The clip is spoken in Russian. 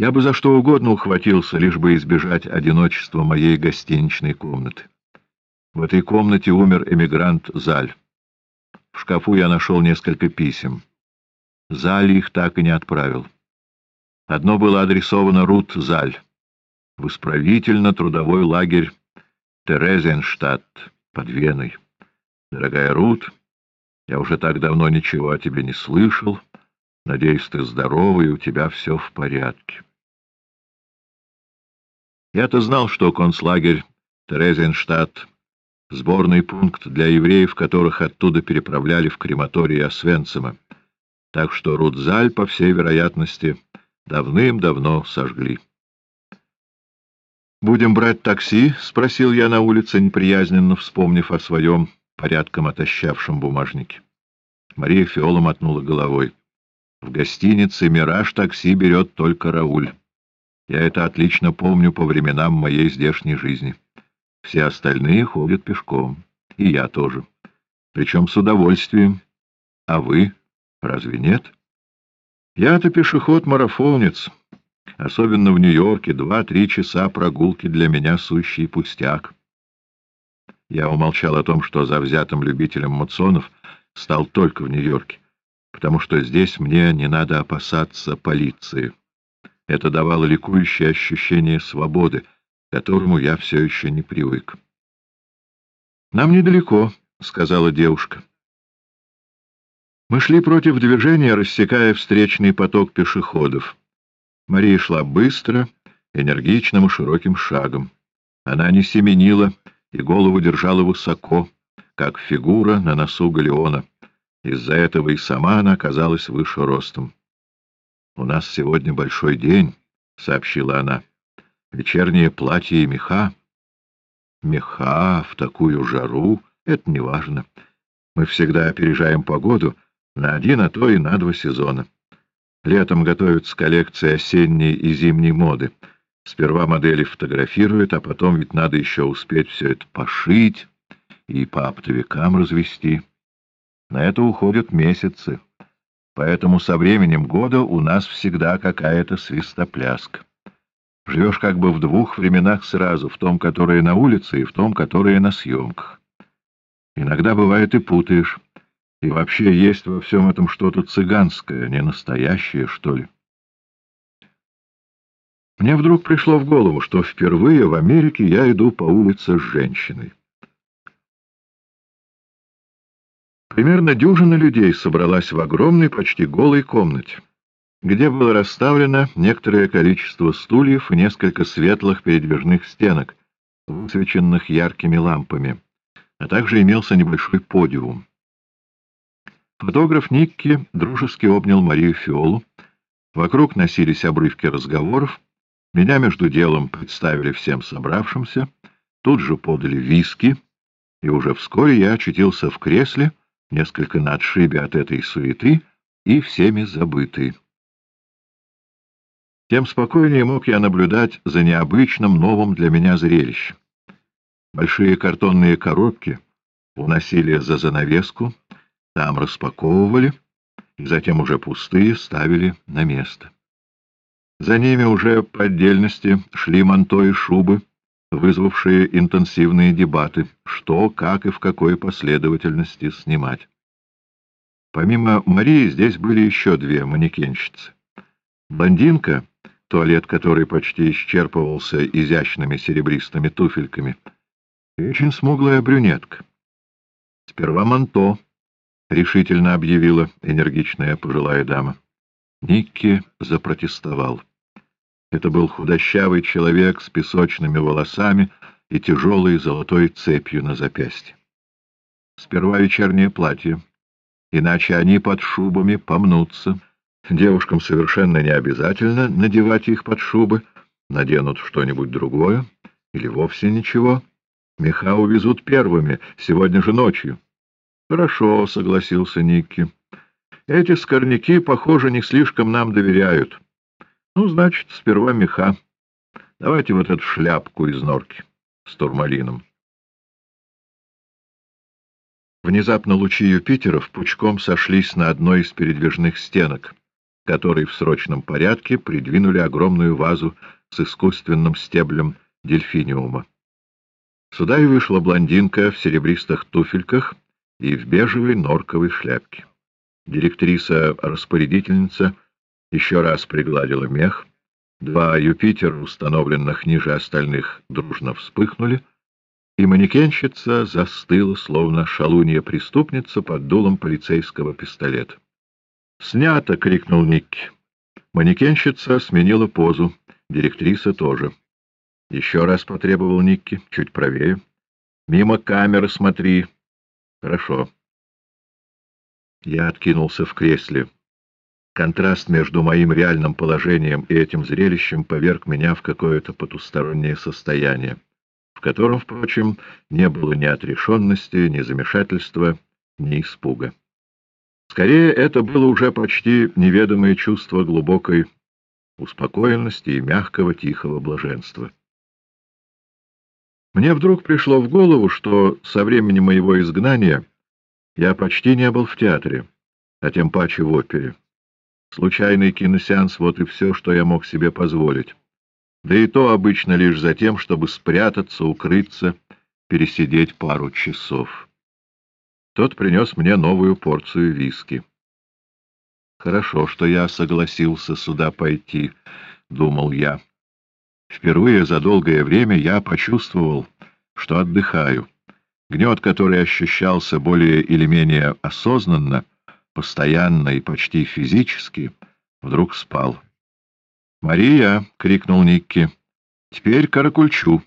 Я бы за что угодно ухватился, лишь бы избежать одиночества моей гостиничной комнаты. В этой комнате умер эмигрант Заль. В шкафу я нашел несколько писем. Заль их так и не отправил. Одно было адресовано Рут Заль в исправительно-трудовой лагерь Терезенштадт под Веной. Дорогая Рут, я уже так давно ничего о тебе не слышал. Надеюсь, ты здорова и у тебя все в порядке. Я-то знал, что концлагерь Терезенштадт — сборный пункт для евреев, которых оттуда переправляли в крематории Освенцима. Так что Рудзаль, по всей вероятности, давным-давно сожгли. «Будем брать такси?» — спросил я на улице, неприязненно вспомнив о своем порядком отощавшем бумажнике. Мария Фиола мотнула головой. «В гостинице «Мираж» такси берет только Рауль. Я это отлично помню по временам моей здешней жизни. Все остальные ходят пешком. И я тоже. Причем с удовольствием. А вы? Разве нет? Я-то пешеход-марафонец». Особенно в Нью-Йорке два-три часа прогулки для меня сущий пустяк. Я умолчал о том, что завзятым любителем муцонов стал только в Нью-Йорке, потому что здесь мне не надо опасаться полиции. Это давало ликующее ощущение свободы, к которому я все еще не привык. «Нам недалеко», — сказала девушка. Мы шли против движения, рассекая встречный поток пешеходов. Мария шла быстро, энергичным и широким шагом. Она не семенила и голову держала высоко, как фигура на носу галеона. Из-за этого и сама она оказалась выше ростом. — У нас сегодня большой день, — сообщила она. — Вечернее платье и меха. Меха в такую жару — это не важно. Мы всегда опережаем погоду на один, а то и на два сезона. Летом готовятся коллекции осенней и зимней моды. Сперва модели фотографируют, а потом ведь надо еще успеть все это пошить и по оптовикам развести. На это уходят месяцы. Поэтому со временем года у нас всегда какая-то свистопляска. Живешь как бы в двух временах сразу, в том, которое на улице, и в том, которое на съемках. Иногда бывает и путаешь. И вообще есть во всем этом что-то цыганское, не настоящее, что ли. Мне вдруг пришло в голову, что впервые в Америке я иду по улице с женщиной. Примерно дюжина людей собралась в огромной, почти голой комнате, где было расставлено некоторое количество стульев и несколько светлых передвижных стенок, высвеченных яркими лампами, а также имелся небольшой подиум. Фотограф Никки дружески обнял Марию Фиолу. Вокруг носились обрывки разговоров. Меня между делом представили всем собравшимся. Тут же подали виски, и уже вскоре я очутился в кресле, несколько на отшибе от этой суеты и всеми забытый. Тем спокойнее мог я наблюдать за необычным новым для меня зрелищем. Большие картонные коробки уносили за занавеску, там распаковывали и затем уже пустые ставили на место. За ними уже по отдельности шли манто и шубы, вызвавшие интенсивные дебаты, что, как и в какой последовательности снимать. Помимо Марии здесь были еще две манекенщицы. Блондинка, туалет которой почти исчерпывался изящными серебристыми туфельками, и очень смуглая брюнетка. Сперва манто, — решительно объявила энергичная пожилая дама. Никки запротестовал. Это был худощавый человек с песочными волосами и тяжелой золотой цепью на запястье. Сперва вечернее платье, иначе они под шубами помнутся. Девушкам совершенно не обязательно надевать их под шубы, наденут что-нибудь другое или вовсе ничего. Меха увезут первыми, сегодня же ночью. Хорошо, — согласился Никки. Эти скорняки, похоже, не слишком нам доверяют. Ну, значит, сперва меха. Давайте вот эту шляпку из норки с турмалином. Внезапно лучи Юпитеров пучком сошлись на одной из передвижных стенок. который в срочном порядке придвинули огромную вазу с искусственным стеблем дельфиниума. Сюда и вышла блондинка в серебристых туфельках и в бежевой норковой шляпке. Директриса-распорядительница еще раз пригладила мех, два Юпитера, установленных ниже остальных, дружно вспыхнули, и манекенщица застыла, словно шалунья-преступница под дулом полицейского пистолета. «Снято!» — крикнул Никки. Манекенщица сменила позу, директриса тоже. Еще раз потребовал Никки, чуть правее. «Мимо камеры смотри!» «Хорошо». Я откинулся в кресле. Контраст между моим реальным положением и этим зрелищем поверг меня в какое-то потустороннее состояние, в котором, впрочем, не было ни отрешенности, ни замешательства, ни испуга. Скорее, это было уже почти неведомое чувство глубокой успокоенности и мягкого тихого блаженства. Мне вдруг пришло в голову, что со времени моего изгнания я почти не был в театре, а тем паче в опере. Случайный киносеанс — вот и все, что я мог себе позволить. Да и то обычно лишь за тем, чтобы спрятаться, укрыться, пересидеть пару часов. Тот принес мне новую порцию виски. «Хорошо, что я согласился сюда пойти», — думал я. Впервые за долгое время я почувствовал, что отдыхаю. Гнет, который ощущался более или менее осознанно, постоянно и почти физически, вдруг спал. «Мария!» — крикнул Никки. «Теперь Каракульчу!»